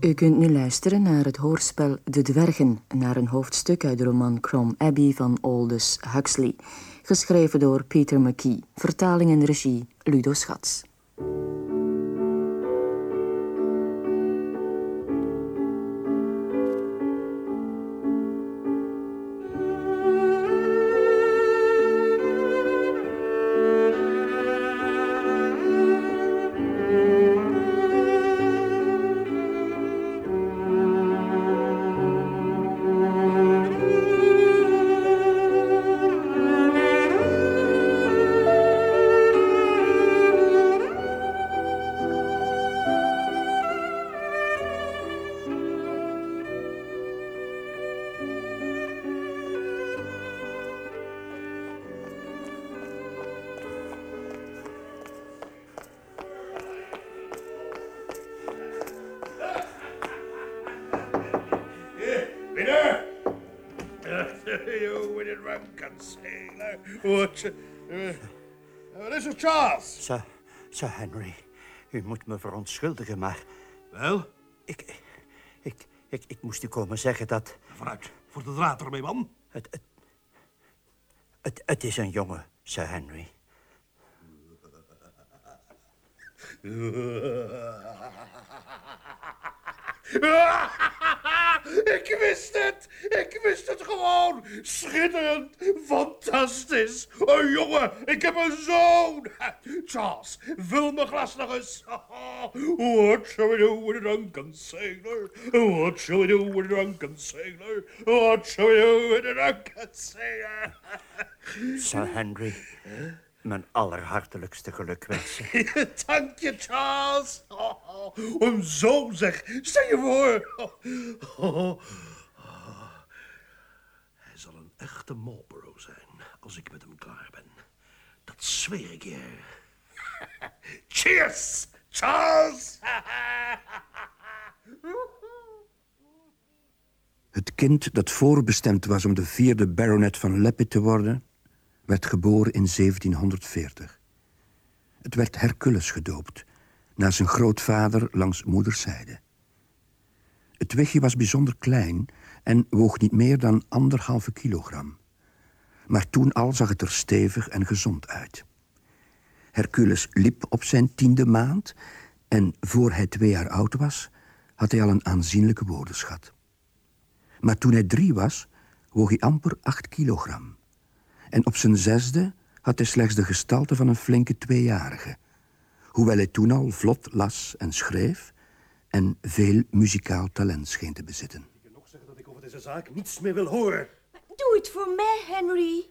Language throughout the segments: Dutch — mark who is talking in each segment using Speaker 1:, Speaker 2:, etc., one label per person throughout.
Speaker 1: U kunt nu luisteren naar het hoorspel De Dwergen, naar een hoofdstuk uit de roman Crom Abbey van Aldous Huxley, geschreven door Peter McKee, vertaling en regie Ludo Schatz.
Speaker 2: Sir Henry, u moet me verontschuldigen, maar...
Speaker 3: Wel?
Speaker 2: Ik, ik, ik, ik moest u komen zeggen dat...
Speaker 3: Vooruit, voor de draad ermee, man.
Speaker 2: Het, het, het, het is een jongen, Sir Henry.
Speaker 3: Ik wist het! Ik wist het gewoon! Schitterend! Fantastisch! Een jongen! Ik heb een zoon! Charles, vul mijn glas nog eens. What shall we do with a drunken sailor? What shall we do with a drunken sailor? What shall we do with a drunken sailor?
Speaker 2: Sir Henry, mijn allerhartelijkste gelukwensen.
Speaker 3: Dank je, Charles. Oh, een zoon zeg. Stel je voor. Oh, Hij zal een echte Marlborough zijn als ik met hem klaar ben. Dat zweer ik je. Cheers, Charles.
Speaker 4: Het kind dat voorbestemd was om de vierde baronet van Leppit te worden... werd geboren in 1740. Het werd Hercules gedoopt, naar zijn grootvader langs moederszijde. Het wegje was bijzonder klein en woog niet meer dan anderhalve kilogram. Maar toen al zag het er stevig en gezond uit. Hercules liep op zijn tiende maand... en voor hij twee jaar oud was, had hij al een aanzienlijke woordenschat. Maar toen hij drie was, woog hij amper acht kilogram. En op zijn zesde had hij slechts de gestalte van een flinke tweejarige. Hoewel hij toen al vlot las en schreef... en veel muzikaal talent scheen te bezitten.
Speaker 3: Ik kan nog zeggen dat ik over deze zaak niets meer wil horen.
Speaker 5: Doe het voor mij, Henry.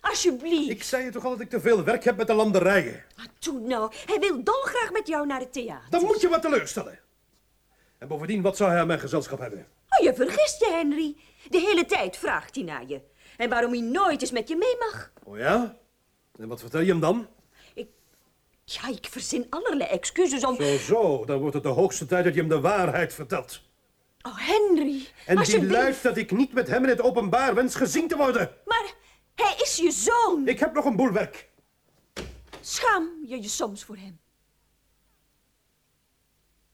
Speaker 5: Alsjeblieft.
Speaker 3: Ik zei je toch al dat ik te veel werk heb met de landerijen.
Speaker 5: Ah, Doe nou. Hij wil dolgraag met jou naar het theater.
Speaker 3: Dan moet je wat teleurstellen. En bovendien, wat zou hij aan mijn gezelschap hebben?
Speaker 5: Oh, je vergist je, Henry. De hele tijd vraagt hij naar je. En waarom hij nooit eens met je mee mag.
Speaker 3: Oh ja? En wat vertel je hem dan?
Speaker 5: Ik... Ja, ik verzin allerlei excuses om...
Speaker 3: Zo, zo. Dan wordt het de hoogste tijd dat je hem de waarheid vertelt.
Speaker 5: Oh, Henry.
Speaker 3: En die luidt dat ik niet met hem in het openbaar wens gezien te worden.
Speaker 5: Maar hij is je zoon.
Speaker 3: Ik heb nog een boel werk.
Speaker 5: Schaam je je soms voor hem?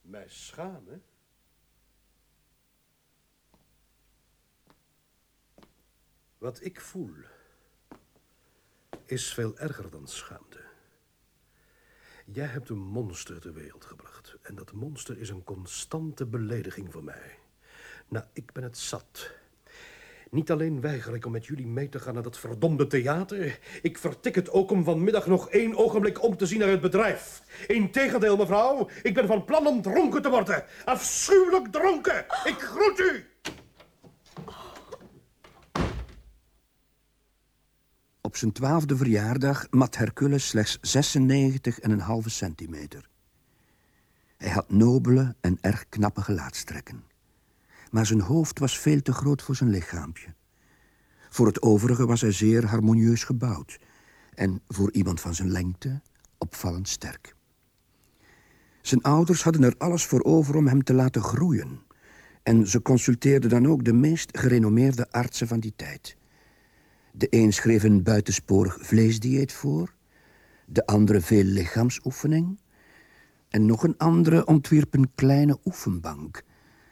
Speaker 3: Mij schamen? Wat ik voel is veel erger dan schaamte. Jij hebt een monster ter wereld gebracht. En dat monster is een constante belediging voor mij. Nou, ik ben het zat. Niet alleen weiger ik om met jullie mee te gaan naar dat verdomde theater. Ik vertik het ook om vanmiddag nog één ogenblik om te zien naar het bedrijf. Integendeel, mevrouw. Ik ben van plan om dronken te worden. Afschuwelijk dronken. Ik groet u.
Speaker 4: Op zijn twaalfde verjaardag mat Hercules slechts 96,5 centimeter. Hij had nobele en erg knappe gelaatstrekken. Maar zijn hoofd was veel te groot voor zijn lichaampje. Voor het overige was hij zeer harmonieus gebouwd... en voor iemand van zijn lengte opvallend sterk. Zijn ouders hadden er alles voor over om hem te laten groeien... en ze consulteerden dan ook de meest gerenommeerde artsen van die tijd... De een schreef een buitensporig vleesdieet voor, de andere veel lichaamsoefening en nog een andere ontwierp een kleine oefenbank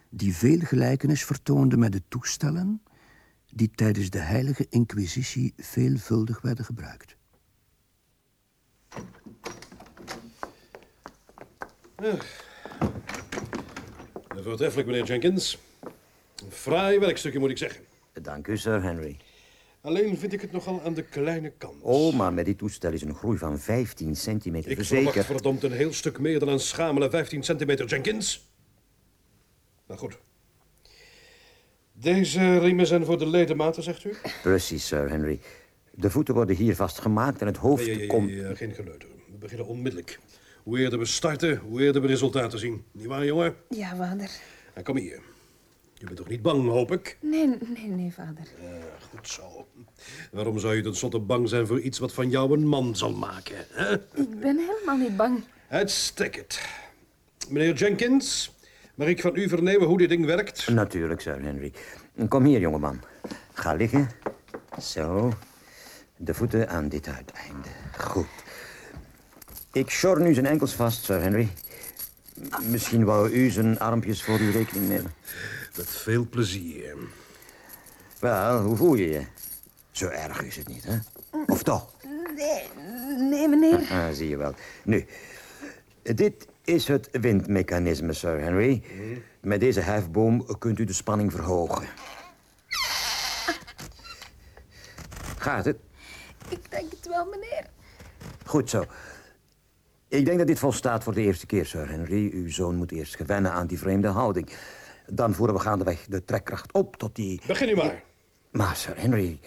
Speaker 4: die veel gelijkenis vertoonde met de toestellen die tijdens de Heilige Inquisitie veelvuldig werden gebruikt.
Speaker 3: Voortreffelijk, meneer Jenkins. Een fraai werkstukje, moet ik zeggen.
Speaker 6: Dank u, Sir Henry.
Speaker 3: Alleen vind ik het nogal aan de kleine kant.
Speaker 6: Oh, maar met dit toestel is een groei van 15 centimeter
Speaker 3: ik
Speaker 6: verzekerd.
Speaker 3: verwacht verdomd een heel stuk meer dan een schamele 15 centimeter, Jenkins. Nou goed. Deze riemen zijn voor de ledematen, zegt u?
Speaker 6: Precies, Sir Henry. De voeten worden hier vastgemaakt en het hoofd
Speaker 3: Ja, ja, ja,
Speaker 6: komt...
Speaker 3: ja, geen geleuter. We beginnen onmiddellijk. Hoe eerder we starten, hoe eerder we resultaten zien. Niet waar, jongen?
Speaker 7: Ja, vader.
Speaker 3: En kom hier. Je bent toch niet bang, hoop ik?
Speaker 7: Nee, nee, nee, vader.
Speaker 3: Ja, goed zo. Waarom zou je tenslotte bang zijn voor iets wat van jou een man zal maken, hè?
Speaker 7: Ik ben helemaal niet bang.
Speaker 3: Uitstekend. Meneer Jenkins, mag ik van u vernemen hoe dit ding werkt?
Speaker 6: Natuurlijk, Sir Henry. Kom hier, jongeman. Ga liggen. Zo. De voeten aan dit uiteinde. Goed. Ik sjor nu zijn enkels vast, Sir Henry. Misschien wou u zijn armpjes voor uw rekening nemen.
Speaker 3: Met veel plezier.
Speaker 6: Wel, hoe voel je je? Zo erg is het niet, hè? Of toch?
Speaker 7: Nee, nee, meneer.
Speaker 6: Ah, zie je wel. Nu, dit is het windmechanisme, Sir Henry. Met deze hefboom kunt u de spanning verhogen. Gaat het?
Speaker 7: Ik denk het wel, meneer.
Speaker 6: Goed zo. Ik denk dat dit volstaat voor de eerste keer, Sir Henry. Uw zoon moet eerst gewennen aan die vreemde houding. Dan voeren we gaandeweg de trekkracht op tot die...
Speaker 3: Begin u maar.
Speaker 6: Maar, Sir Henry,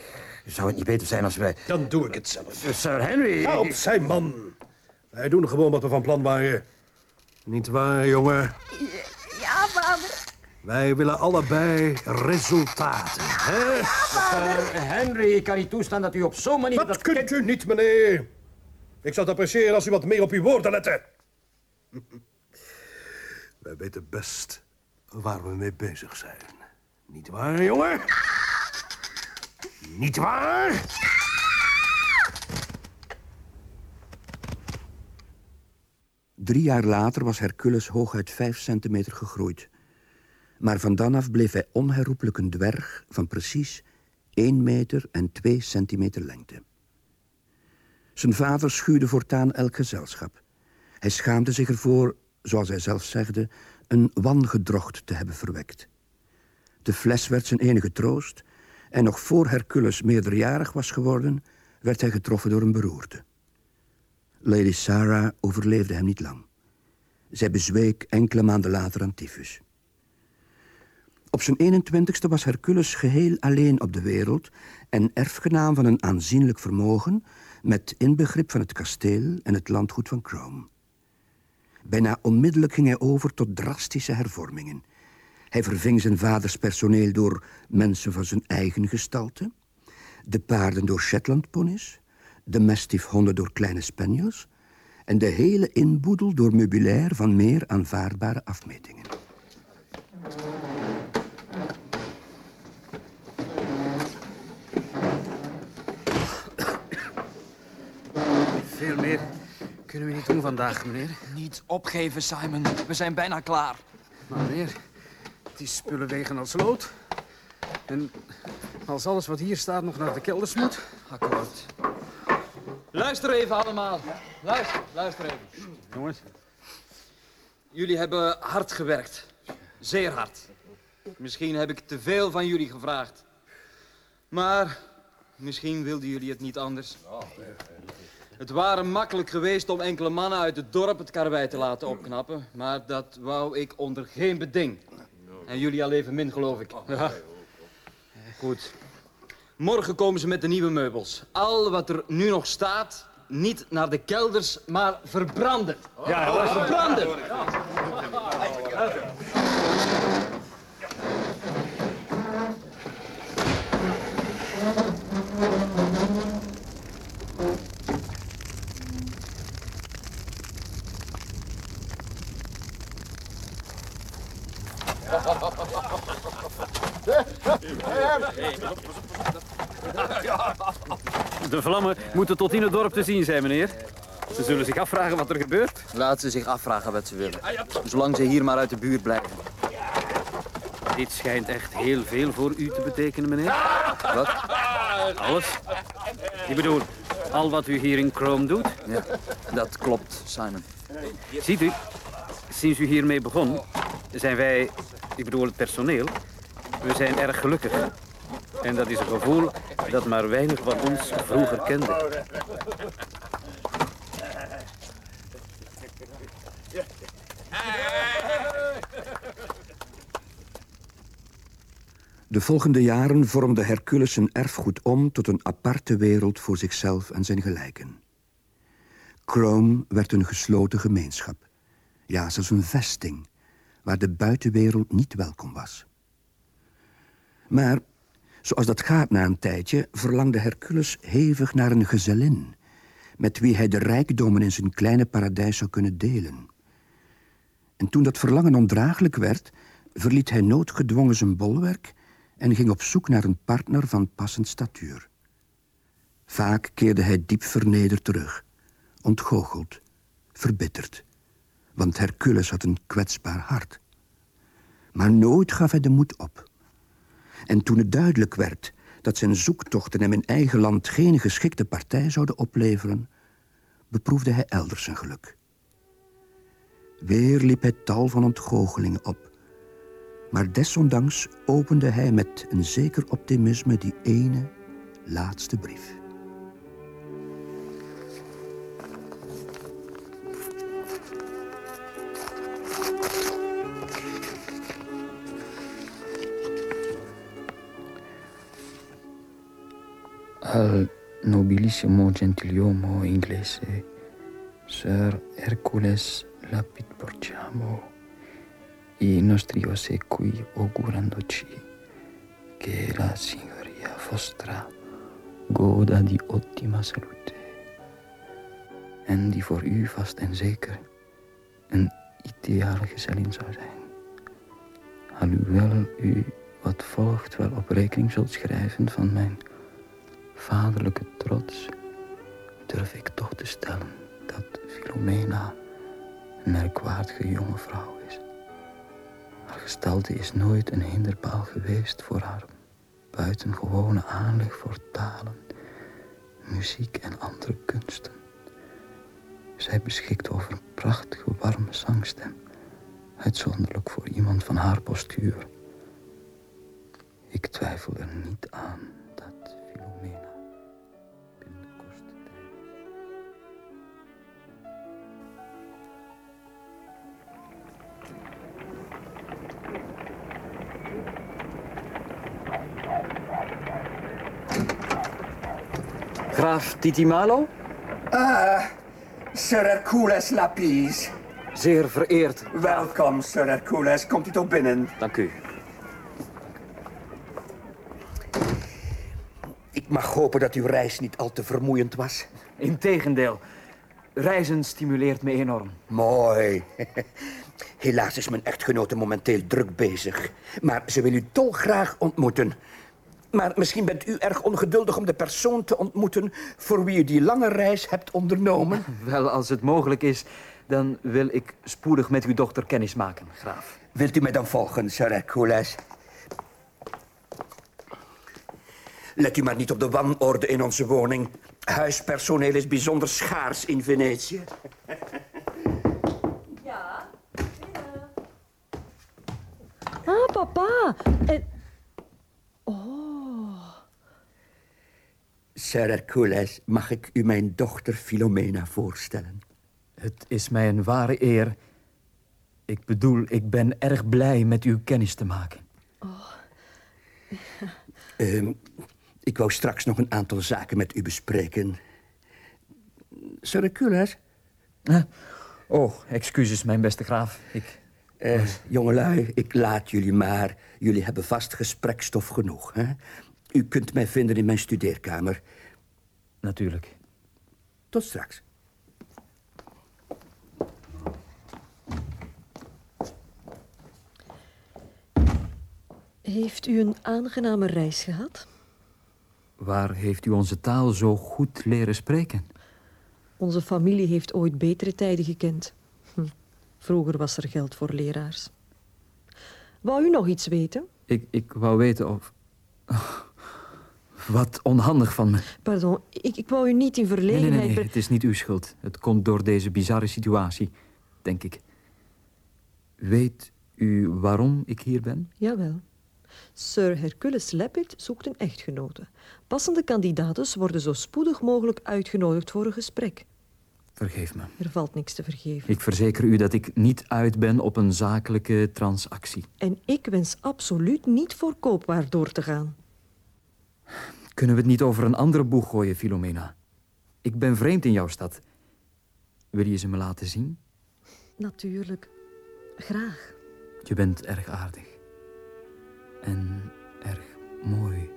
Speaker 6: zou het niet beter zijn als wij...
Speaker 3: Dan doe ik het zelf.
Speaker 6: Sir Henry...
Speaker 3: Ga op zijn man. Wij doen gewoon wat we van plan waren. Niet waar, jongen?
Speaker 7: Ja, vader.
Speaker 3: Wij willen allebei resultaten. Hè?
Speaker 6: Sir Henry, ik kan niet toestaan dat u op zo'n manier...
Speaker 3: Dat kunt u niet, meneer. Ik zou het appreciëren als u wat meer op uw woorden lette. Wij weten best waar we mee bezig zijn. Niet waar, jongen? Niet waar?
Speaker 4: Drie jaar later was Hercules hooguit vijf centimeter gegroeid. Maar van dan af bleef hij onherroepelijk een dwerg van precies 1 meter en 2 centimeter lengte. Zijn vader schuwde voortaan elk gezelschap. Hij schaamde zich ervoor, zoals hij zelf zegde, een wangedrocht te hebben verwekt. De fles werd zijn enige troost en nog voor Hercules meerderjarig was geworden, werd hij getroffen door een beroerte. Lady Sarah overleefde hem niet lang. Zij bezweek enkele maanden later aan tyfus. Op zijn 21ste was Hercules geheel alleen op de wereld en erfgenaam van een aanzienlijk vermogen met inbegrip van het kasteel en het landgoed van Chrome. Bijna onmiddellijk ging hij over tot drastische hervormingen. Hij verving zijn vaders personeel door mensen van zijn eigen gestalte, de paarden door Shetlandponies, de mastiffhonden door kleine spaniels en de hele inboedel door meubilair van meer aanvaardbare afmetingen.
Speaker 8: Veel meer kunnen we niet doen vandaag, meneer.
Speaker 9: Niet opgeven, Simon. We zijn bijna klaar.
Speaker 8: Maar meneer, die spullen wegen als lood. En als alles wat hier staat nog naar de kelders moet...
Speaker 9: Akkoord. Luister even allemaal. Luister, luister even.
Speaker 8: Jongens,
Speaker 9: Jullie hebben hard gewerkt. Zeer hard. Misschien heb ik te veel van jullie gevraagd. Maar misschien wilden jullie het niet anders. Het waren makkelijk geweest om enkele mannen uit het dorp het karwei te laten opknappen. Maar dat wou ik onder geen beding. En jullie al even min, geloof ik. Ja. Goed. Morgen komen ze met de nieuwe meubels. Al wat er nu nog staat, niet naar de kelders, maar verbranden. Ja, verbranden.
Speaker 8: De vlammen moeten tot in het dorp te zien zijn, meneer. Ze zullen zich afvragen wat er gebeurt.
Speaker 9: Laat ze zich afvragen wat ze willen. Zolang ze hier maar uit de buurt blijven.
Speaker 8: Dit schijnt echt heel veel voor u te betekenen, meneer. Wat? Alles? Ik bedoel, al wat u hier in Chrome doet?
Speaker 10: Ja, dat klopt, Simon.
Speaker 8: Ziet u, sinds u hiermee begon, zijn wij, ik bedoel het personeel, we zijn erg gelukkig. En dat is een gevoel dat maar weinig van ons vroeger kenden.
Speaker 4: De volgende jaren vormde Hercules zijn erfgoed om tot een aparte wereld voor zichzelf en zijn gelijken. Chrome werd een gesloten gemeenschap. Ja, zelfs een vesting, waar de buitenwereld niet welkom was. Maar, zoals dat gaat na een tijdje, verlangde Hercules hevig naar een gezellin... met wie hij de rijkdommen in zijn kleine paradijs zou kunnen delen. En toen dat verlangen ondraaglijk werd, verliet hij noodgedwongen zijn bolwerk en ging op zoek naar een partner van passend statuur. Vaak keerde hij diep vernederd terug, ontgoocheld, verbitterd, want Hercules had een kwetsbaar hart. Maar nooit gaf hij de moed op. En toen het duidelijk werd dat zijn zoektochten hem in eigen land geen geschikte partij zouden opleveren, beproefde hij elders zijn geluk. Weer liep hij tal van ontgoochelingen op, maar desondanks opende hij met een zeker optimisme die ene laatste brief.
Speaker 9: Al nobilissimo gentiluomo inglese, Sir Hercules lapid porgiamo, i nostri ossequi augurandoci che la signoria vostra goda di ottima salute en die voor u vast en zeker een ideale gezellin zou zijn. Alhoewel u wat volgt wel op rekening zult schrijven van mijn vaderlijke trots, durf ik toch te stellen dat Philomena een merkwaardige jonge vrouw is. Haar gestalte is nooit een hinderpaal geweest voor haar buitengewone aanleg voor talen, muziek en andere kunsten. Zij beschikt over een prachtige, warme zangstem, uitzonderlijk voor iemand van haar postuur. Ik twijfel er niet aan
Speaker 10: Graaf Titimalo?
Speaker 11: Ah, Sir Hercules Lapis.
Speaker 10: Zeer vereerd.
Speaker 11: Welkom, Sir Hercules. Komt u toch binnen?
Speaker 10: Dank u.
Speaker 4: Ik mag hopen dat uw reis niet al te vermoeiend was.
Speaker 10: Integendeel. Reizen stimuleert me enorm.
Speaker 4: Mooi. Helaas is mijn echtgenote momenteel druk bezig. Maar ze wil u dolgraag ontmoeten. Maar misschien bent u erg ongeduldig om de persoon te ontmoeten... voor wie u die lange reis hebt ondernomen.
Speaker 10: Wel, als het mogelijk is, dan wil ik spoedig met uw dochter kennis maken, graaf.
Speaker 4: Wilt u mij dan volgen, Sir Hercules? Let u maar niet op de wanorde in onze woning. Huispersoneel is bijzonder schaars in Venetië.
Speaker 12: Ja? Ah, papa. En...
Speaker 4: Sir Hercules, mag ik u mijn dochter Philomena voorstellen?
Speaker 10: Het is mij een ware eer. Ik bedoel, ik ben erg blij met u kennis te maken.
Speaker 4: Ehm, ik wou straks nog een aantal zaken met u bespreken. Sir Hercules?
Speaker 10: Oh, excuses, mijn beste graaf. Ik...
Speaker 4: Eh, jongelui, ik laat jullie maar. Jullie hebben vast gesprekstof genoeg. Hè? U kunt mij vinden in mijn studeerkamer.
Speaker 10: Natuurlijk.
Speaker 4: Tot straks.
Speaker 12: Heeft u een aangename reis gehad?
Speaker 10: Waar heeft u onze taal zo goed leren spreken?
Speaker 12: Onze familie heeft ooit betere tijden gekend. Hm. Vroeger was er geld voor leraars. Wou u nog iets weten?
Speaker 13: Ik, ik wou weten of... Wat onhandig van me.
Speaker 12: Pardon, ik, ik wou u niet in
Speaker 13: Nee,
Speaker 12: verlegenheid...
Speaker 13: nee, nee, nee,
Speaker 12: ber-
Speaker 13: het is niet uw schuld. Het komt door deze bizarre situatie, denk ik. Weet u waarom ik hier ben?
Speaker 12: Jawel. Sir Hercules Leppit zoekt een echtgenote. Passende kandidaten worden zo spoedig mogelijk uitgenodigd voor een gesprek.
Speaker 13: Vergeef me.
Speaker 12: Er valt niks te vergeven.
Speaker 13: Ik verzeker u dat ik niet uit ben op een zakelijke transactie.
Speaker 12: En ik wens absoluut niet voor koopwaar door te gaan.
Speaker 13: Kunnen we het niet over een andere boeg gooien, Filomena? Ik ben vreemd in jouw stad. Wil je ze me laten zien?
Speaker 12: Natuurlijk. Graag.
Speaker 13: Je bent erg aardig. En erg mooi.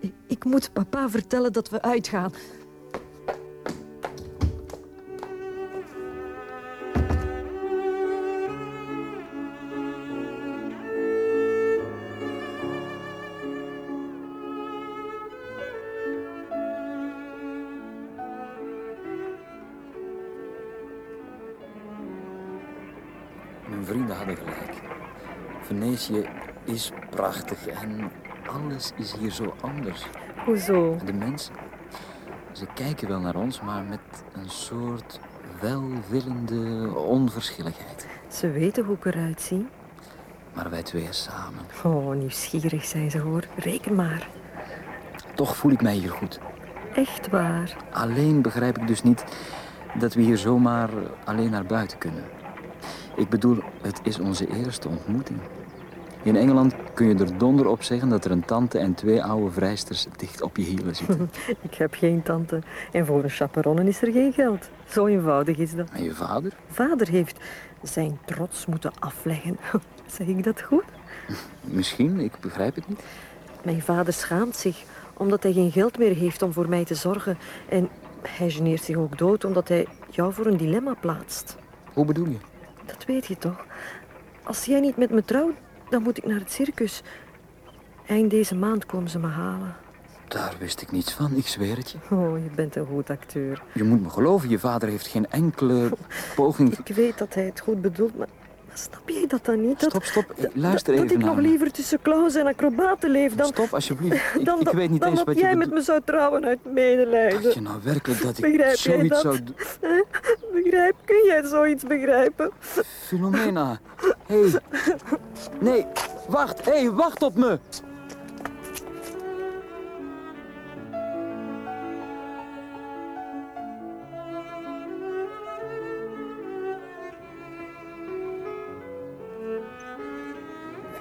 Speaker 12: Ik, ik moet papa vertellen dat we uitgaan.
Speaker 9: Venetië is prachtig en alles is hier zo anders.
Speaker 12: Hoezo?
Speaker 9: De mensen, ze kijken wel naar ons, maar met een soort welwillende onverschilligheid.
Speaker 12: Ze weten hoe ik eruit zie.
Speaker 9: Maar wij tweeën samen.
Speaker 12: Oh, nieuwsgierig zijn ze hoor. Reken maar.
Speaker 9: Toch voel ik mij hier goed.
Speaker 12: Echt waar.
Speaker 9: Alleen begrijp ik dus niet dat we hier zomaar alleen naar buiten kunnen. Ik bedoel, het is onze eerste ontmoeting. In Engeland kun je er donder op zeggen dat er een tante en twee oude vrijsters dicht op je hielen zitten.
Speaker 12: ik heb geen tante. En voor een chaperonne is er geen geld. Zo eenvoudig is dat.
Speaker 9: En je vader?
Speaker 12: Vader heeft zijn trots moeten afleggen. Zeg ik dat goed?
Speaker 9: Misschien, ik begrijp het niet.
Speaker 12: Mijn vader schaamt zich omdat hij geen geld meer heeft om voor mij te zorgen. En hij geneert zich ook dood omdat hij jou voor een dilemma plaatst.
Speaker 9: Hoe bedoel je?
Speaker 12: Dat weet je toch? Als jij niet met me trouwt, dan moet ik naar het circus. Eind deze maand komen ze me halen.
Speaker 9: Daar wist ik niets van, ik zweer het je.
Speaker 12: Oh, je bent een goed acteur.
Speaker 9: Je moet me geloven, je vader heeft geen enkele poging...
Speaker 12: Ik weet dat hij het goed bedoelt, maar, maar snap jij dat dan niet? Dat,
Speaker 9: Stop, stop, luister
Speaker 12: dat
Speaker 9: even
Speaker 12: ik
Speaker 9: naar
Speaker 12: nog liever tussen clowns en acrobaten leef dan...
Speaker 9: Stop, alsjeblieft. Ik,
Speaker 12: dan,
Speaker 9: ik weet niet
Speaker 12: dan
Speaker 9: eens
Speaker 12: dat
Speaker 9: wat je
Speaker 12: jij
Speaker 9: bedoelt.
Speaker 12: met me zou trouwen uit medelijden.
Speaker 9: Dacht je nou werkelijk dat ik
Speaker 12: Begrijp
Speaker 9: zoiets
Speaker 12: dat?
Speaker 9: zou doen?
Speaker 12: Begrijp, kun jij zoiets begrijpen?
Speaker 9: Filomena, hé. Hey. Nee, wacht, hé, hey, wacht op me.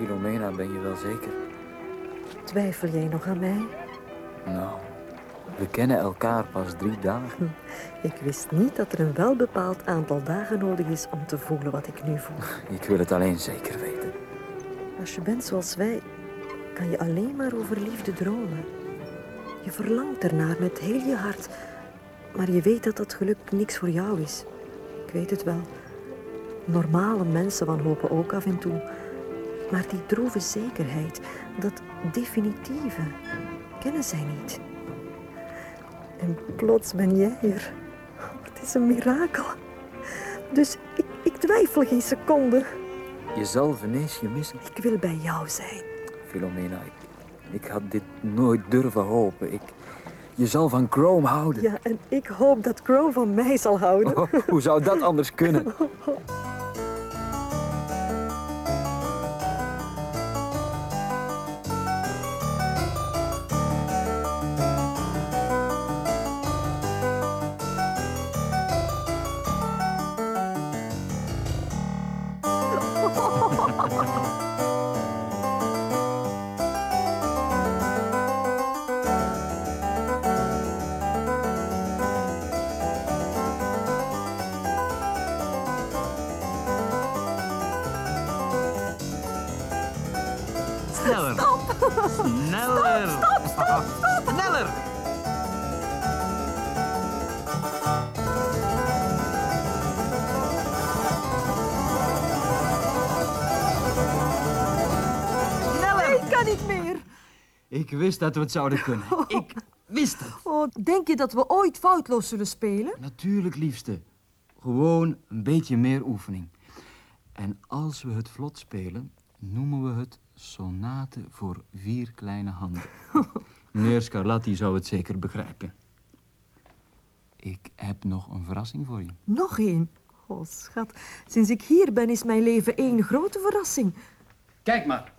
Speaker 9: Filomena, ben je wel zeker?
Speaker 12: Twijfel jij nog aan mij?
Speaker 9: Nou, we kennen elkaar pas drie dagen.
Speaker 12: Ik wist niet dat er een welbepaald aantal dagen nodig is om te voelen wat ik nu voel.
Speaker 9: Ik wil het alleen zeker weten.
Speaker 12: Als je bent zoals wij, kan je alleen maar over liefde dromen. Je verlangt ernaar met heel je hart, maar je weet dat dat geluk niks voor jou is. Ik weet het wel. Normale mensen wanhopen ook af en toe. Maar die droeve zekerheid, dat definitieve, kennen zij niet. En plots ben jij er. Het is een mirakel. Dus ik, ik twijfel geen seconde.
Speaker 9: Je zal Venetië missen.
Speaker 12: Ik wil bij jou zijn.
Speaker 9: Filomena, ik, ik had dit nooit durven hopen. Ik, je zal van Chrome houden.
Speaker 12: Ja, en ik hoop dat Crow van mij zal houden.
Speaker 9: Oh, hoe zou dat anders kunnen?
Speaker 12: Ik
Speaker 13: wist dat we het zouden kunnen. Ik wist het.
Speaker 12: Oh, denk je dat we ooit foutloos zullen spelen?
Speaker 13: Natuurlijk, liefste. Gewoon een beetje meer oefening.
Speaker 9: En als we het vlot spelen, noemen we het sonate voor vier kleine handen. Meneer Scarlatti zou het zeker begrijpen. Ik heb nog een verrassing voor je.
Speaker 12: Nog één. Oh, schat. Sinds ik hier ben, is mijn leven één grote verrassing.
Speaker 9: Kijk maar.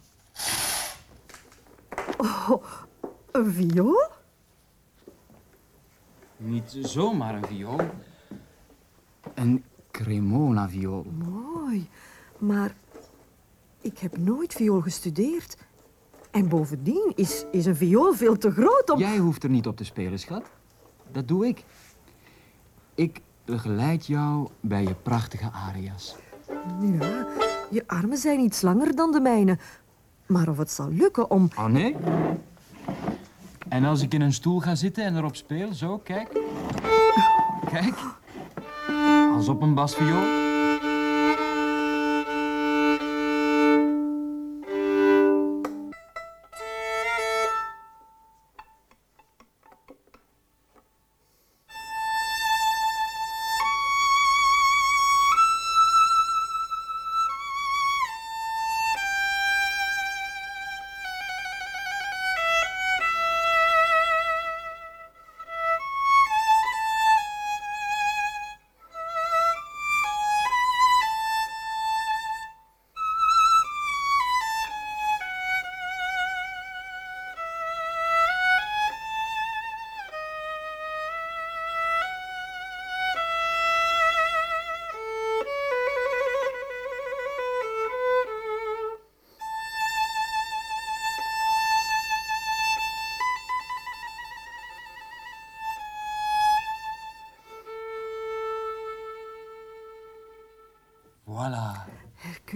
Speaker 12: Oh, een viool?
Speaker 9: Niet zomaar een viool. Een cremona viool.
Speaker 12: Mooi. Maar ik heb nooit viool gestudeerd. En bovendien is, is een viool veel te groot om...
Speaker 9: Jij hoeft er niet op te spelen, schat. Dat doe ik. Ik begeleid jou bij je prachtige aria's.
Speaker 12: Ja, je armen zijn iets langer dan de mijne. Maar of het zal lukken om...
Speaker 9: Oh, nee? En als ik in een stoel ga zitten en erop speel, zo, kijk. Kijk. Als op een basviool.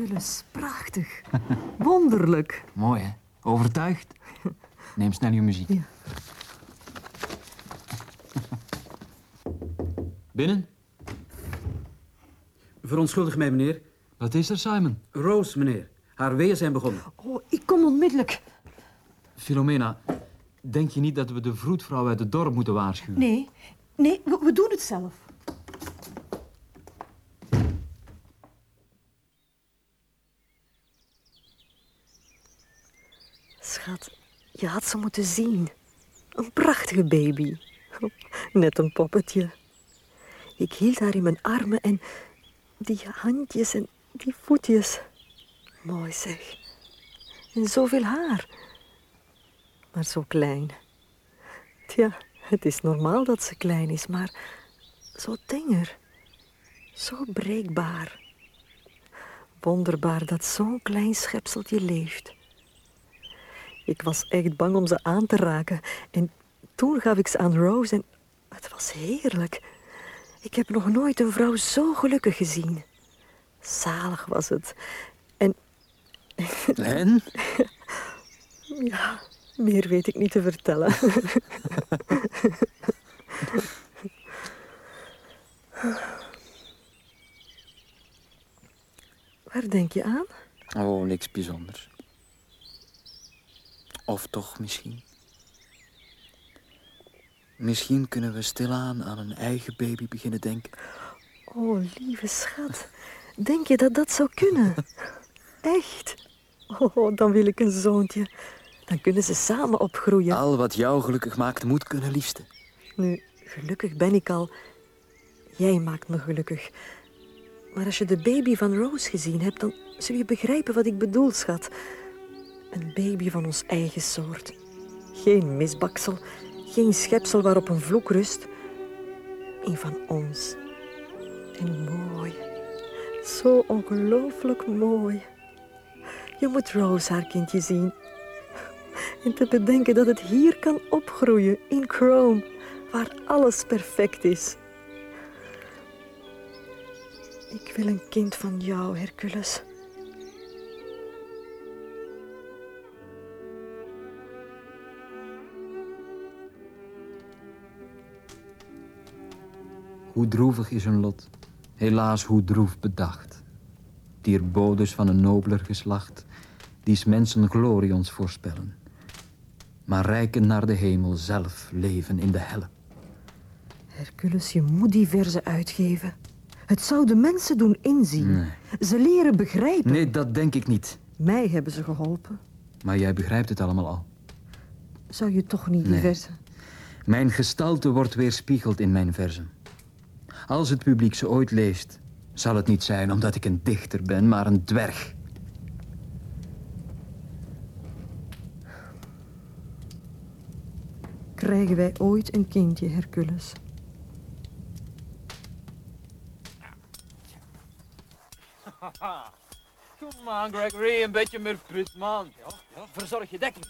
Speaker 12: Hercules, prachtig. Wonderlijk.
Speaker 9: Mooi, hè? Overtuigd? Neem snel je muziek.
Speaker 12: Ja.
Speaker 9: Binnen?
Speaker 8: Verontschuldig mij, meneer.
Speaker 9: Wat is er, Simon?
Speaker 8: Rose, meneer. Haar weeën zijn begonnen.
Speaker 12: Oh, ik kom onmiddellijk.
Speaker 9: Filomena, denk je niet dat we de vroedvrouw uit het dorp moeten waarschuwen?
Speaker 12: Nee, nee, we, we doen het zelf. Je had ze moeten zien. Een prachtige baby. Net een poppetje. Ik hield haar in mijn armen en die handjes en die voetjes. Mooi zeg. En zoveel haar. Maar zo klein. Tja, het is normaal dat ze klein is, maar zo tenger. Zo breekbaar. Wonderbaar dat zo'n klein schepseltje leeft. Ik was echt bang om ze aan te raken. En toen gaf ik ze aan Rose en het was heerlijk. Ik heb nog nooit een vrouw zo gelukkig gezien. Zalig was het. En...
Speaker 9: En?
Speaker 12: Ja, meer weet ik niet te vertellen. Waar denk je aan?
Speaker 9: Oh, niks bijzonders. Of toch misschien? Misschien kunnen we stilaan aan een eigen baby beginnen denken.
Speaker 12: Oh, lieve schat. Denk je dat dat zou kunnen? Echt? Oh, dan wil ik een zoontje. Dan kunnen ze samen opgroeien.
Speaker 9: Al wat jou gelukkig maakt, moet kunnen, liefste.
Speaker 12: Nu, gelukkig ben ik al. Jij maakt me gelukkig. Maar als je de baby van Rose gezien hebt, dan zul je begrijpen wat ik bedoel, schat. Een baby van ons eigen soort. Geen misbaksel, geen schepsel waarop een vloek rust. Een van ons. En mooi. Zo ongelooflijk mooi. Je moet Rose haar kindje zien. En te bedenken dat het hier kan opgroeien, in Chrome, waar alles perfect is. Ik wil een kind van jou, Hercules.
Speaker 9: Hoe droevig is een lot, helaas hoe droef bedacht. Dierbodes van een nobeler geslacht, die's mensen glorie ons voorspellen. Maar rijken naar de hemel zelf leven in de helle.
Speaker 12: Hercules, je moet die verzen uitgeven. Het zou de mensen doen inzien. Ze leren begrijpen.
Speaker 9: Nee, dat denk ik niet.
Speaker 12: Mij hebben ze geholpen.
Speaker 9: Maar jij begrijpt het allemaal al.
Speaker 12: Zou je toch niet die
Speaker 9: Nee.
Speaker 12: verzen?
Speaker 9: Mijn gestalte wordt weerspiegeld in mijn verzen. Als het publiek ze ooit leest, zal het niet zijn omdat ik een dichter ben, maar een dwerg.
Speaker 12: Krijgen wij ooit een kindje, Hercules?
Speaker 8: Kom aan, Gregory, een beetje meer put, man. Ja, ja, verzorg je dekking.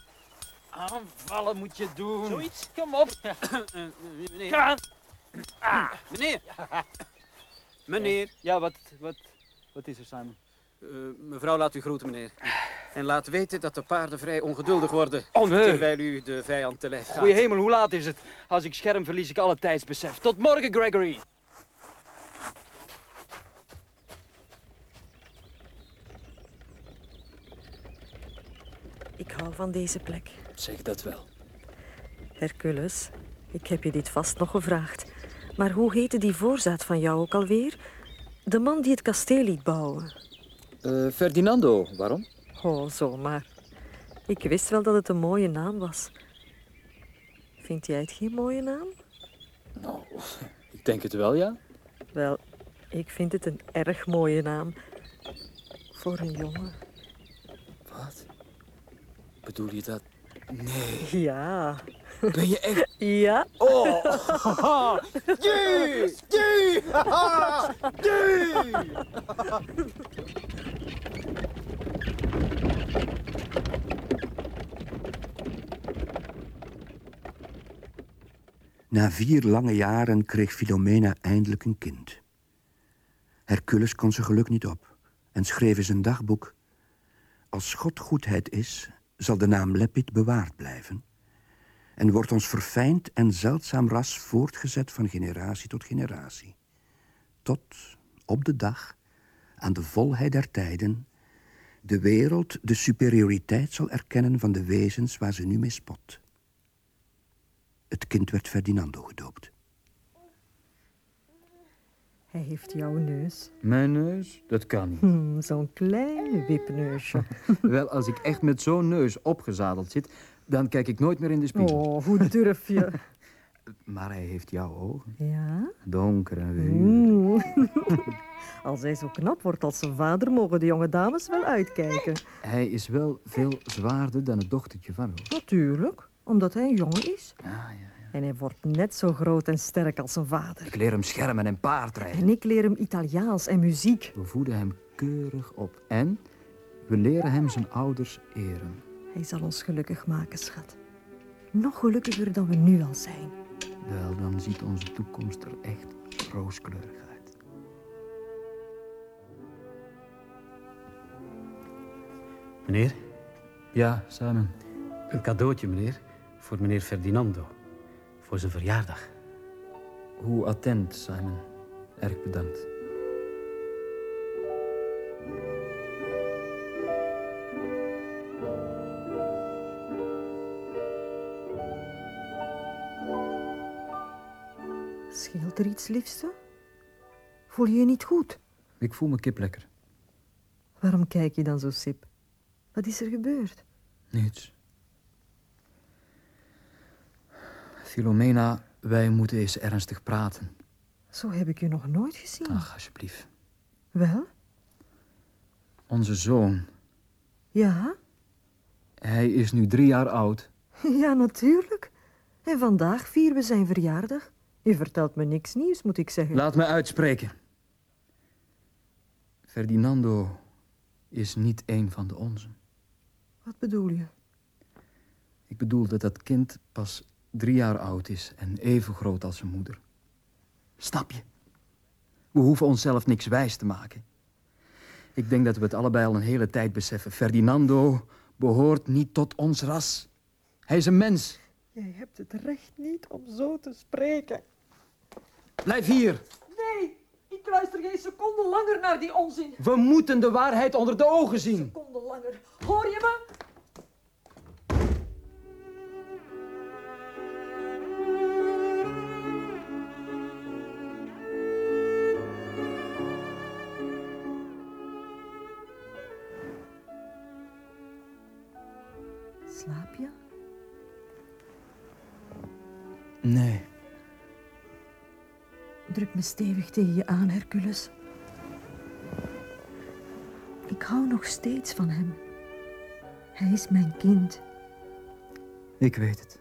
Speaker 8: Aanvallen moet je doen. Zoiets, kom op. meneer. Gaan. Ah, meneer. Meneer. Ja, wat, wat, wat is er, Simon?
Speaker 14: Eh, mevrouw laat u groeten, meneer. En laat weten dat de paarden vrij ongeduldig worden.
Speaker 8: Oh, nee.
Speaker 14: Terwijl u de vijand te lijf gaat.
Speaker 8: Goeie hemel, hoe laat is het? Als ik scherm verlies ik alle tijdsbesef. Tot morgen, Gregory.
Speaker 12: Ik hou van deze plek.
Speaker 9: Zeg dat wel.
Speaker 12: Hercules, ik heb je dit vast nog gevraagd. Maar hoe heette die voorzaat van jou ook alweer? De man die het kasteel liet bouwen.
Speaker 9: Eh, Ferdinando, waarom?
Speaker 12: Oh, zomaar. Ik wist wel dat het een mooie naam was. Vind jij het geen mooie naam?
Speaker 9: Nou, ik denk het wel, ja.
Speaker 12: Wel, ik vind het een erg mooie naam. Voor een jongen.
Speaker 9: Wat? Bedoel je dat? Nee.
Speaker 12: Ja.
Speaker 9: Ben je echt?
Speaker 12: Ja.
Speaker 8: Oh! Jee! Jee! Jee!
Speaker 4: Na vier lange jaren kreeg Philomena eindelijk een kind. Hercules kon zijn geluk niet op en schreef in zijn dagboek... Als God goedheid is, zal de naam Lepid bewaard blijven... en wordt ons verfijnd en zeldzaam ras voortgezet van generatie tot generatie. Tot op de dag, aan de volheid der tijden... de wereld de superioriteit zal erkennen van de wezens waar ze nu mee spot... Het kind werd Ferdinando gedoopt.
Speaker 12: Hij heeft jouw neus.
Speaker 9: Mijn neus? Dat kan niet.
Speaker 12: Hm, Zo'n klein wipneusje.
Speaker 9: Wel, als ik echt met zo'n neus opgezadeld zit, dan kijk ik nooit meer in de spiegel.
Speaker 12: Oh, hoe durf je?
Speaker 9: Maar hij heeft jouw ogen.
Speaker 12: Ja?
Speaker 9: Donker en vuur.
Speaker 12: Als hij zo knap wordt als zijn vader, mogen de jonge dames wel uitkijken.
Speaker 9: Hij is wel veel zwaarder dan het dochtertje van ons.
Speaker 12: Natuurlijk, omdat hij een jongen is. En hij wordt net zo groot en sterk als zijn vader.
Speaker 9: Ik leer hem schermen en paardrijden.
Speaker 12: En ik leer hem Italiaans en muziek.
Speaker 9: We voeden hem keurig op. En we leren hem zijn ouders eren.
Speaker 12: Hij zal ons gelukkig maken, schat. Nog gelukkiger dan we nu al zijn.
Speaker 9: Wel, dan ziet onze toekomst er echt rooskleurig uit.
Speaker 15: Meneer?
Speaker 9: Ja, Simon.
Speaker 15: Een cadeautje, meneer. Voor meneer Ferdinando. Voor zijn verjaardag.
Speaker 9: Hoe attent, Simon. Erg bedankt.
Speaker 12: Scheelt er iets, liefste? Voel je je niet goed?
Speaker 9: Ik voel me kip lekker.
Speaker 12: Waarom kijk je dan zo sip? Wat is er gebeurd?
Speaker 9: Niets. Filomena, wij moeten eens ernstig praten.
Speaker 12: Zo heb ik je nog nooit gezien.
Speaker 9: Ach, alsjeblieft.
Speaker 12: Wel?
Speaker 9: Onze zoon,
Speaker 12: Ja?
Speaker 9: hij is nu drie jaar oud.
Speaker 12: Ja, natuurlijk. En vandaag vieren we zijn verjaardag. Je vertelt me niks nieuws, moet ik zeggen.
Speaker 9: Laat me uitspreken. Ferdinando is niet een van de onze.
Speaker 12: Wat bedoel je?
Speaker 9: Ik bedoel dat dat kind pas drie jaar oud is en even groot als zijn moeder. Snap je? We hoeven onszelf niks wijs te maken. Ik denk dat we het allebei al een hele tijd beseffen. Ferdinando behoort niet tot ons ras. Hij is een mens.
Speaker 12: Jij hebt het recht niet om zo te spreken.
Speaker 9: Blijf hier.
Speaker 16: Nee, ik luister geen seconde langer naar die onzin.
Speaker 9: We moeten de waarheid onder de ogen zien.
Speaker 16: Seconde langer. Hoor je me?
Speaker 12: Me stevig tegen je aan, Hercules. Ik hou nog steeds van hem. Hij is mijn kind.
Speaker 17: Ik weet het.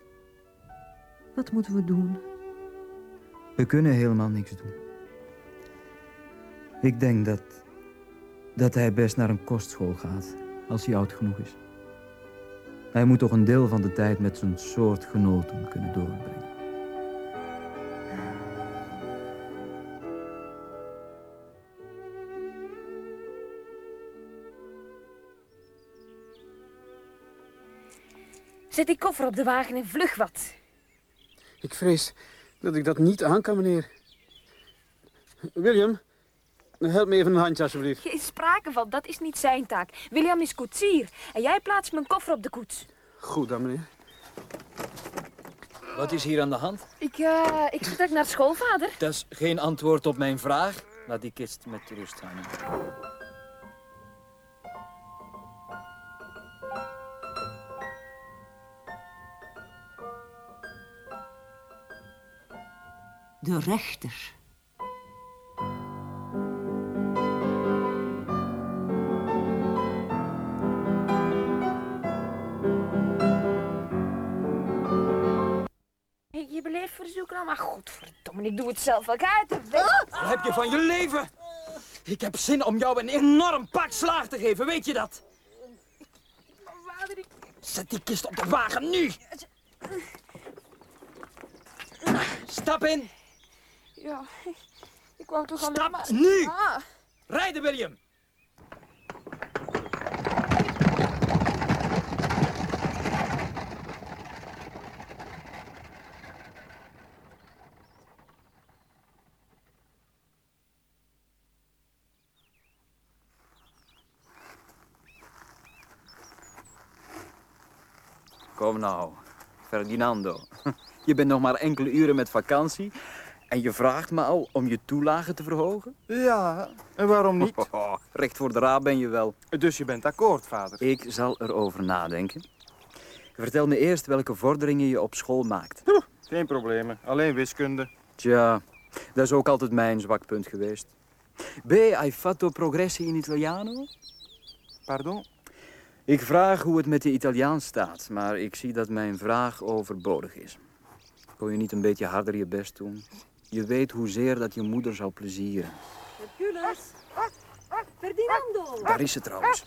Speaker 12: Wat moeten we doen?
Speaker 17: We kunnen helemaal niks doen. Ik denk dat... dat hij best naar een kostschool gaat, als hij oud genoeg is. Hij moet toch een deel van de tijd met zijn soortgenoten kunnen doorbrengen.
Speaker 18: Zet die koffer op de wagen en vlug wat.
Speaker 8: Ik vrees dat ik dat niet aan kan, meneer. William, help me even een handje, alsjeblieft.
Speaker 18: Geen sprake van, dat is niet zijn taak. William is koetsier en jij plaatst mijn koffer op de koets.
Speaker 8: Goed dan, meneer.
Speaker 19: Wat is hier aan de hand?
Speaker 18: Ik, eh, ik vertrek naar school, vader.
Speaker 19: Dat is geen antwoord op mijn vraag. Laat die kist met rust gaan.
Speaker 5: De rechter.
Speaker 18: Ik je beleefd verzoeken dan, maar godverdomme, ik doe het zelf wel. Ga uit de weg.
Speaker 20: Wat heb je van je leven? Ik heb zin om jou een enorm pak slaag te geven, weet je dat?
Speaker 18: Vader, ik...
Speaker 20: Zet die kist op de wagen nu! Stap in!
Speaker 18: Ja, ik wou toch alleen
Speaker 20: Stap
Speaker 18: maar...
Speaker 20: nu!
Speaker 18: Ah.
Speaker 20: Rijden, William!
Speaker 9: Kom nou, Ferdinando. Je bent nog maar enkele uren met vakantie en je vraagt me al om je toelage te verhogen?
Speaker 21: Ja, en waarom niet?
Speaker 9: recht voor de raad ben je wel.
Speaker 21: Dus je bent akkoord, vader?
Speaker 9: Ik zal erover nadenken. Vertel me eerst welke vorderingen je op school maakt.
Speaker 21: Geen problemen, alleen wiskunde.
Speaker 9: Tja, dat is ook altijd mijn zwak punt geweest. B, hai fatto progressi in Italiano?
Speaker 21: Pardon?
Speaker 9: Ik vraag hoe het met de Italiaans staat, maar ik zie dat mijn vraag overbodig is. Kon je niet een beetje harder je best doen? Je weet hoezeer dat je moeder zou plezieren.
Speaker 5: Hercules. Ferdinando.
Speaker 9: Daar is ze trouwens.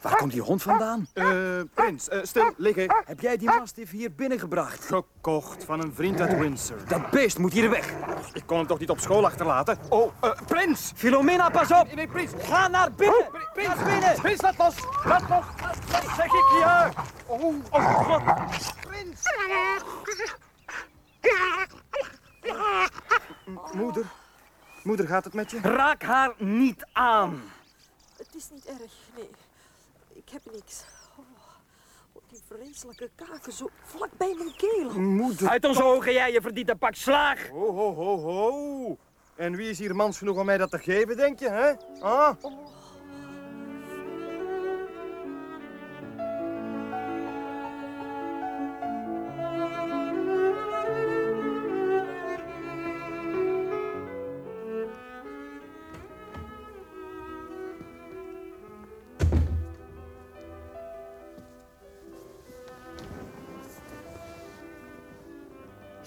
Speaker 9: Waar komt die hond vandaan?
Speaker 21: Eh, prins, eh, stil, liggen.
Speaker 9: Heb jij die mastiff hier binnengebracht?
Speaker 21: Gekocht van een vriend uit Windsor.
Speaker 9: Dat beest moet hier weg.
Speaker 21: Ik kon hem toch niet op school achterlaten? Oh, eh, prins!
Speaker 9: Filomena, pas op!
Speaker 21: Nee, prins!
Speaker 9: Ga naar binnen!
Speaker 21: Prins,
Speaker 9: Naar binnen!
Speaker 21: Prins, laat los! Laat los! Wat zeg ik je? Oh, oh god! Prins! Moeder, moeder, gaat het met je?
Speaker 9: Raak haar niet aan!
Speaker 12: Het is niet erg, nee. Ik heb niks. Oh, die vreselijke kaken zo vlak bij mijn keel.
Speaker 21: Moeder.
Speaker 9: Uit onze ogen, jij, je verdient een pak slaag.
Speaker 21: Ho, ho, ho, ho. En wie is hier mans genoeg om mij dat te geven, denk je, hè? Ah?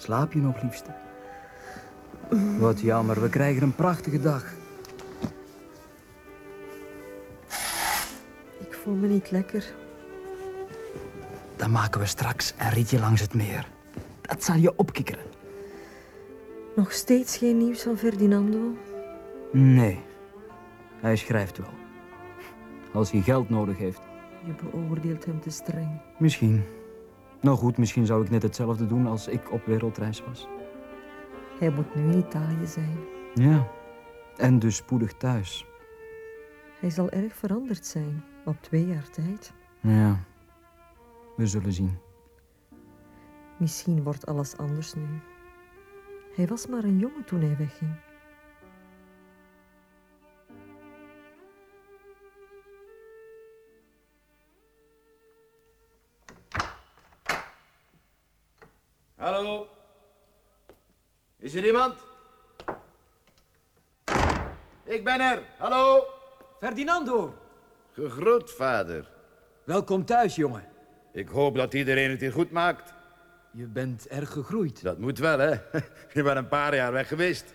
Speaker 17: Slaap je nog, liefste? Wat jammer, we krijgen een prachtige dag.
Speaker 12: Ik voel me niet lekker.
Speaker 17: Dan maken we straks een ritje langs het meer. Dat zal je opkikkeren.
Speaker 12: Nog steeds geen nieuws van Ferdinando?
Speaker 17: Nee, hij schrijft wel. Als hij geld nodig heeft.
Speaker 12: Je beoordeelt hem te streng.
Speaker 17: Misschien. Nou goed, misschien zou ik net hetzelfde doen als ik op wereldreis was.
Speaker 12: Hij moet nu in Italië zijn.
Speaker 17: Ja, en dus spoedig thuis.
Speaker 12: Hij zal erg veranderd zijn op twee jaar tijd.
Speaker 17: Ja, we zullen zien.
Speaker 12: Misschien wordt alles anders nu. Hij was maar een jongen toen hij wegging.
Speaker 22: Hallo? Is er iemand? Ik ben er. Hallo?
Speaker 9: Ferdinando.
Speaker 22: Gegroet, vader.
Speaker 9: Welkom thuis, jongen.
Speaker 22: Ik hoop dat iedereen het hier goed maakt.
Speaker 9: Je bent erg gegroeid.
Speaker 22: Dat moet wel, hè? Je bent een paar jaar weg geweest.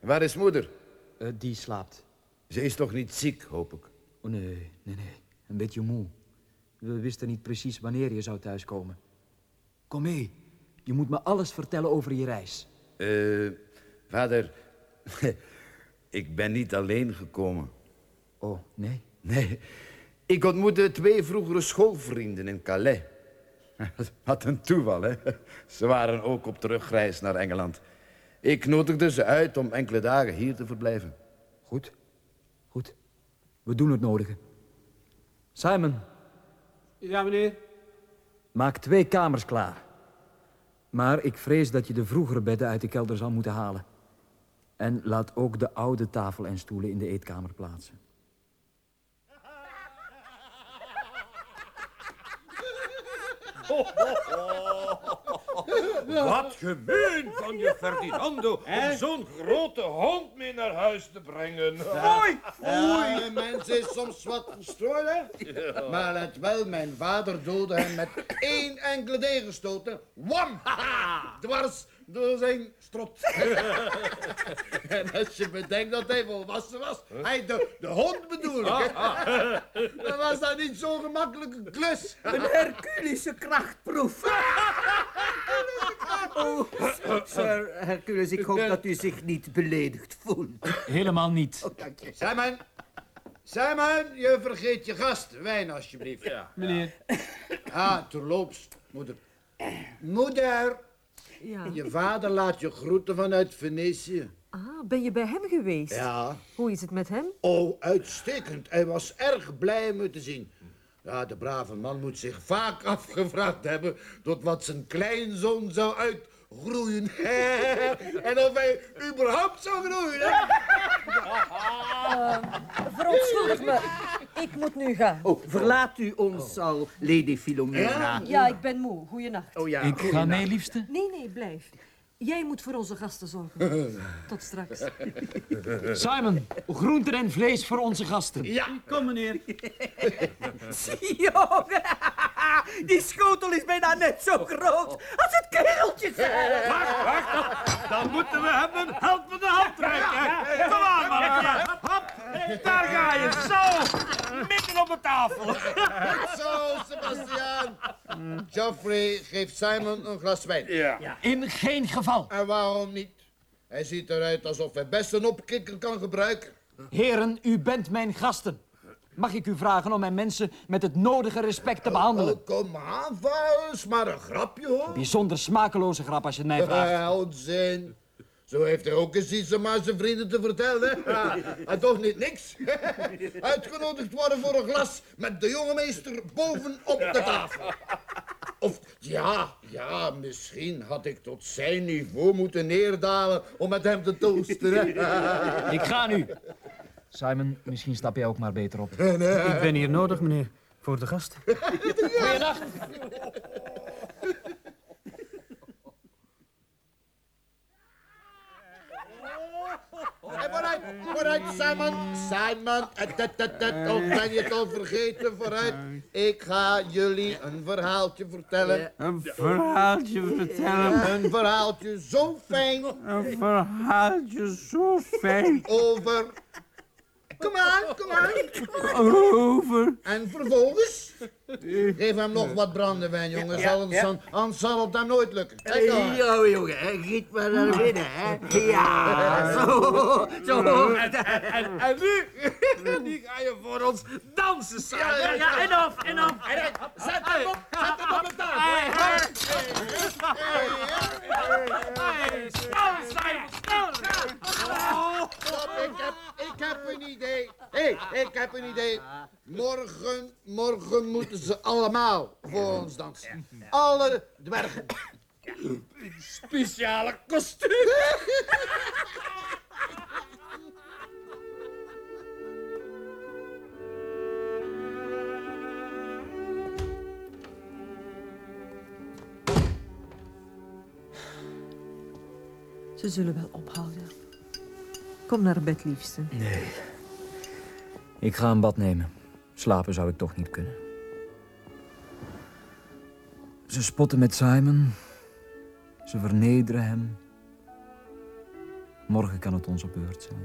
Speaker 22: Waar is moeder?
Speaker 9: Uh, die slaapt.
Speaker 22: Ze is toch niet ziek, hoop ik?
Speaker 9: Oh, nee, nee, nee. Een beetje moe. We wisten niet precies wanneer je zou thuiskomen. Kom mee. Je moet me alles vertellen over je reis.
Speaker 22: Eh, uh, vader... ik ben niet alleen gekomen.
Speaker 9: Oh, nee?
Speaker 22: Nee. Ik ontmoette twee vroegere schoolvrienden in Calais. Wat een toeval, hè? Ze waren ook op terugreis naar Engeland. Ik nodigde ze uit om enkele dagen hier te verblijven.
Speaker 9: Goed. Goed. We doen het nodige. Simon.
Speaker 8: Ja, meneer?
Speaker 9: Maak twee kamers klaar. Maar ik vrees dat je de vroegere bedden uit de kelder zal moeten halen. En laat ook de oude tafel en stoelen in de eetkamer plaatsen.
Speaker 3: Wat gemeen van je, Ferdinando, om zo'n grote hond mee naar huis te brengen.
Speaker 23: Foei, foei. Een mens is soms wat verstrooid, hè? Maar let wel, mijn vader doodde hem met één enkele degenstoten. Wam! Dwars door zijn strot. en als je bedenkt dat hij volwassen was, hij de, de hond bedoel ik. dan was dat niet zo'n gemakkelijke klus.
Speaker 2: Een Herculische krachtproef. oh, Sir Hercules, ik hoop dat u zich niet beledigd voelt.
Speaker 9: Helemaal niet.
Speaker 2: Oh, dank je.
Speaker 23: Simon, Simon, je vergeet je gast. Wijn, alsjeblieft.
Speaker 8: Ja, meneer.
Speaker 23: Ah, terloops, moeder. Moeder,
Speaker 12: Ja.
Speaker 23: je vader laat je groeten vanuit Venetië.
Speaker 12: Ah, ben je bij hem geweest?
Speaker 23: Ja.
Speaker 12: Hoe is het met hem?
Speaker 23: Oh, uitstekend. Hij was erg blij me te zien. Ja, de brave man moet zich vaak afgevraagd hebben tot wat zijn kleinzoon zou uitgroeien. en of hij überhaupt zou groeien. hè?
Speaker 12: Uh, verontschuldig me. Ik moet nu gaan.
Speaker 2: Oh, verlaat u ons al, Lady Philomena.
Speaker 12: Ja, ik ben moe. Goeienacht.
Speaker 2: Oh ja,
Speaker 9: Ik ga mee, liefste.
Speaker 12: Nee, nee, blijf. Jij moet voor onze gasten zorgen. Tot straks.
Speaker 9: Simon, groenten en vlees voor onze gasten.
Speaker 23: Ja.
Speaker 8: Kom, meneer.
Speaker 2: Zie, jongen. Die schotel is bijna net zo groot als het kereltje zelf.
Speaker 3: Wacht, wacht. Dan moeten we hem een helpende hand trekken. Kom aan, mannetje. Hop, daar ga je. Zo, midden op de tafel.
Speaker 23: Geoffrey, geef Simon een glas wijn.
Speaker 3: Ja.
Speaker 9: In geen geval.
Speaker 23: En waarom niet? Hij ziet eruit alsof hij best een opkikker kan gebruiken.
Speaker 9: Heren, u bent mijn gasten. Mag ik u vragen om mijn mensen met het nodige respect te behandelen?
Speaker 23: Oh, kom aan, vuis, maar een grapje hoor.
Speaker 9: Bijzonder smakeloze grap als je het mij vraagt.
Speaker 23: Eh, onzin. Zo heeft hij ook eens iets om aan zijn vrienden te vertellen. hè? en toch niet niks. Uitgenodigd worden voor een glas met de jonge meester boven op de tafel. Of ja, ja, misschien had ik tot zijn niveau moeten neerdalen om met hem te toosten. hè?
Speaker 9: Ik ga nu. Simon, misschien stap jij ook maar beter op.
Speaker 8: Ik ben hier nodig, meneer. Voor de gasten.
Speaker 9: Goeienacht.
Speaker 23: Vooruit, vooruit, Simon. Simon, tut, tut, tut. of ben je het al vergeten? Vooruit. Ik ga jullie een verhaaltje vertellen.
Speaker 2: Een verhaaltje vertellen.
Speaker 23: Een verhaaltje zo fijn.
Speaker 2: Een verhaaltje zo fijn.
Speaker 23: Over... Kom aan, kom aan.
Speaker 2: Over.
Speaker 23: En vervolgens... Geef hem nog wat brandewijn, jongens.
Speaker 2: Ja,
Speaker 23: anders,
Speaker 2: ja.
Speaker 23: dan- anders zal het hem nooit lukken. Kijk dan.
Speaker 2: Jo, jongen, hè, giet maar naar binnen, hè. Ja, zo, zo.
Speaker 3: En, en, en nu, nu ga je voor ons dansen, Simon.
Speaker 23: Ja, ja, ja, en af, en af. Zet hem op, zet hem op de tafel.
Speaker 3: Snel, Simon, snel.
Speaker 23: Stop, ik heb, ik heb een idee. Hé, hey, ik heb een idee. Morgen, morgen moeten ze allemaal voor ons dansen. Alle dwergen.
Speaker 3: Speciale kostuum.
Speaker 12: Ze zullen wel ophouden. Kom naar bed, liefste.
Speaker 9: Nee. Ik ga een bad nemen. Slapen zou ik toch niet kunnen. Ze spotten met Simon. Ze vernederen hem. Morgen kan het onze beurt zijn.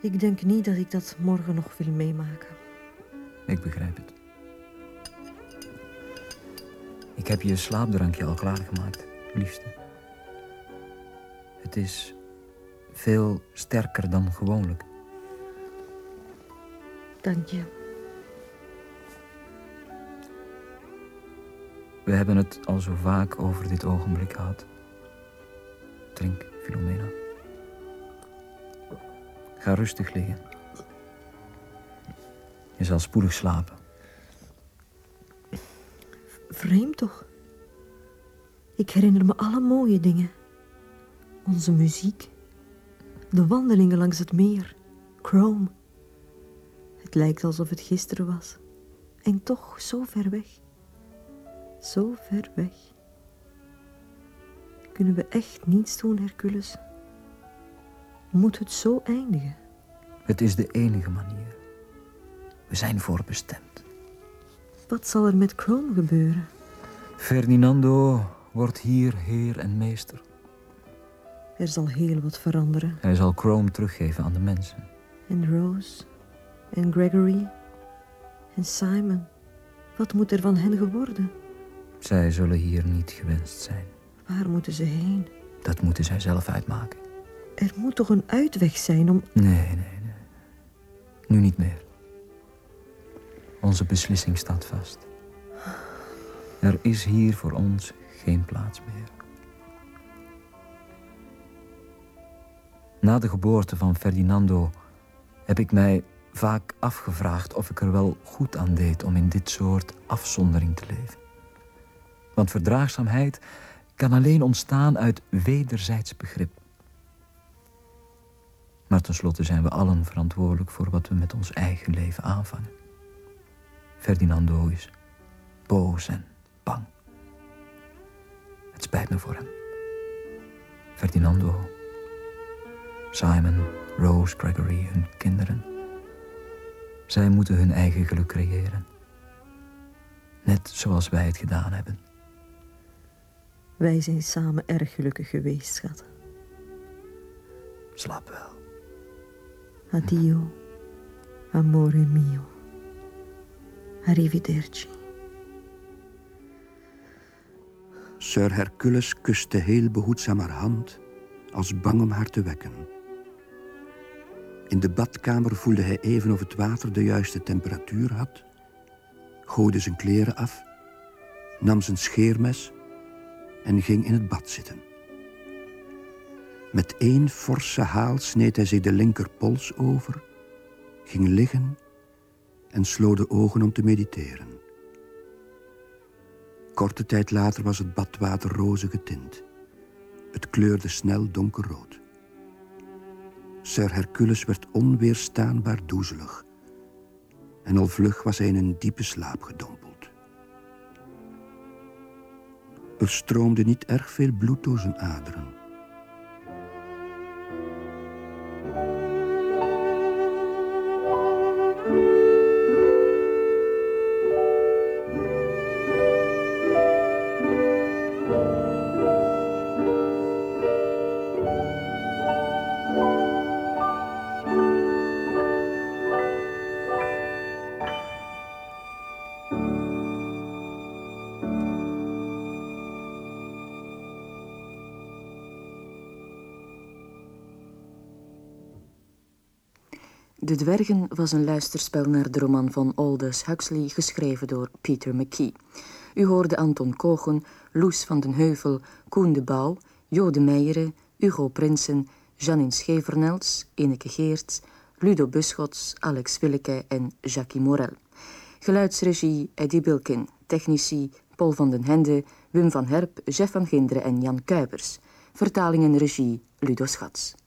Speaker 12: Ik denk niet dat ik dat morgen nog wil meemaken.
Speaker 9: Ik begrijp het. Ik heb je slaapdrankje al klaargemaakt, liefste. Het is veel sterker dan gewoonlijk.
Speaker 12: Dank je.
Speaker 9: We hebben het al zo vaak over dit ogenblik gehad. Drink, Filomena. Ga rustig liggen. Je zal spoedig slapen.
Speaker 12: Vreemd toch? Ik herinner me alle mooie dingen. Onze muziek. De wandelingen langs het meer. Chrome. Het lijkt alsof het gisteren was. En toch zo ver weg. Zo ver weg. Kunnen we echt niets doen, Hercules? Moet het zo eindigen?
Speaker 9: Het is de enige manier. We zijn voorbestemd.
Speaker 12: Wat zal er met Chrome gebeuren?
Speaker 9: Ferdinando wordt hier heer en meester.
Speaker 12: Er zal heel wat veranderen.
Speaker 9: Hij zal Chrome teruggeven aan de mensen.
Speaker 12: En Rose. En Gregory. En Simon. Wat moet er van hen geworden?
Speaker 9: Zij zullen hier niet gewenst zijn.
Speaker 12: Waar moeten ze heen?
Speaker 9: Dat moeten zij zelf uitmaken.
Speaker 12: Er moet toch een uitweg zijn om...
Speaker 9: Nee, nee, nee. Nu niet meer. Onze beslissing staat vast. Er is hier voor ons geen plaats meer. Na de geboorte van Ferdinando heb ik mij vaak afgevraagd of ik er wel goed aan deed om in dit soort afzondering te leven. Want verdraagzaamheid kan alleen ontstaan uit wederzijds begrip. Maar tenslotte zijn we allen verantwoordelijk voor wat we met ons eigen leven aanvangen. Ferdinando is boos en bang. Het spijt me voor hem. Ferdinando, Simon, Rose, Gregory, hun kinderen. Zij moeten hun eigen geluk creëren. Net zoals wij het gedaan hebben.
Speaker 12: Wij zijn samen erg gelukkig geweest, schat.
Speaker 9: Slaap wel.
Speaker 12: Addio, amore mio. Arrivederci.
Speaker 4: Sir Hercules kuste heel behoedzaam haar hand, als bang om haar te wekken. In de badkamer voelde hij even of het water de juiste temperatuur had, gooide zijn kleren af, nam zijn scheermes en ging in het bad zitten. Met één forse haal sneed hij zich de linkerpols over, ging liggen en sloot de ogen om te mediteren. Korte tijd later was het badwater roze getint. Het kleurde snel donkerrood. Sir Hercules werd onweerstaanbaar doezelig. En al vlug was hij in een diepe slaap gedompeld. Er stroomde niet erg veel bloed door zijn aderen.
Speaker 24: De Dwergen was een luisterspel naar de roman van Aldous Huxley, geschreven door Peter McKee. U hoorde Anton Kogen, Loes van den Heuvel, Koen de Bouw, Jo de Meijeren, Hugo Prinsen, Janine Schevernels, Ineke Geerts, Ludo Buschots, Alex Willeke en Jackie Morel. Geluidsregie Eddie Bilkin, technici Paul van den Hende, Wim van Herp, Jeff van Ginderen en Jan Kuipers. Vertaling en regie Ludo Schats.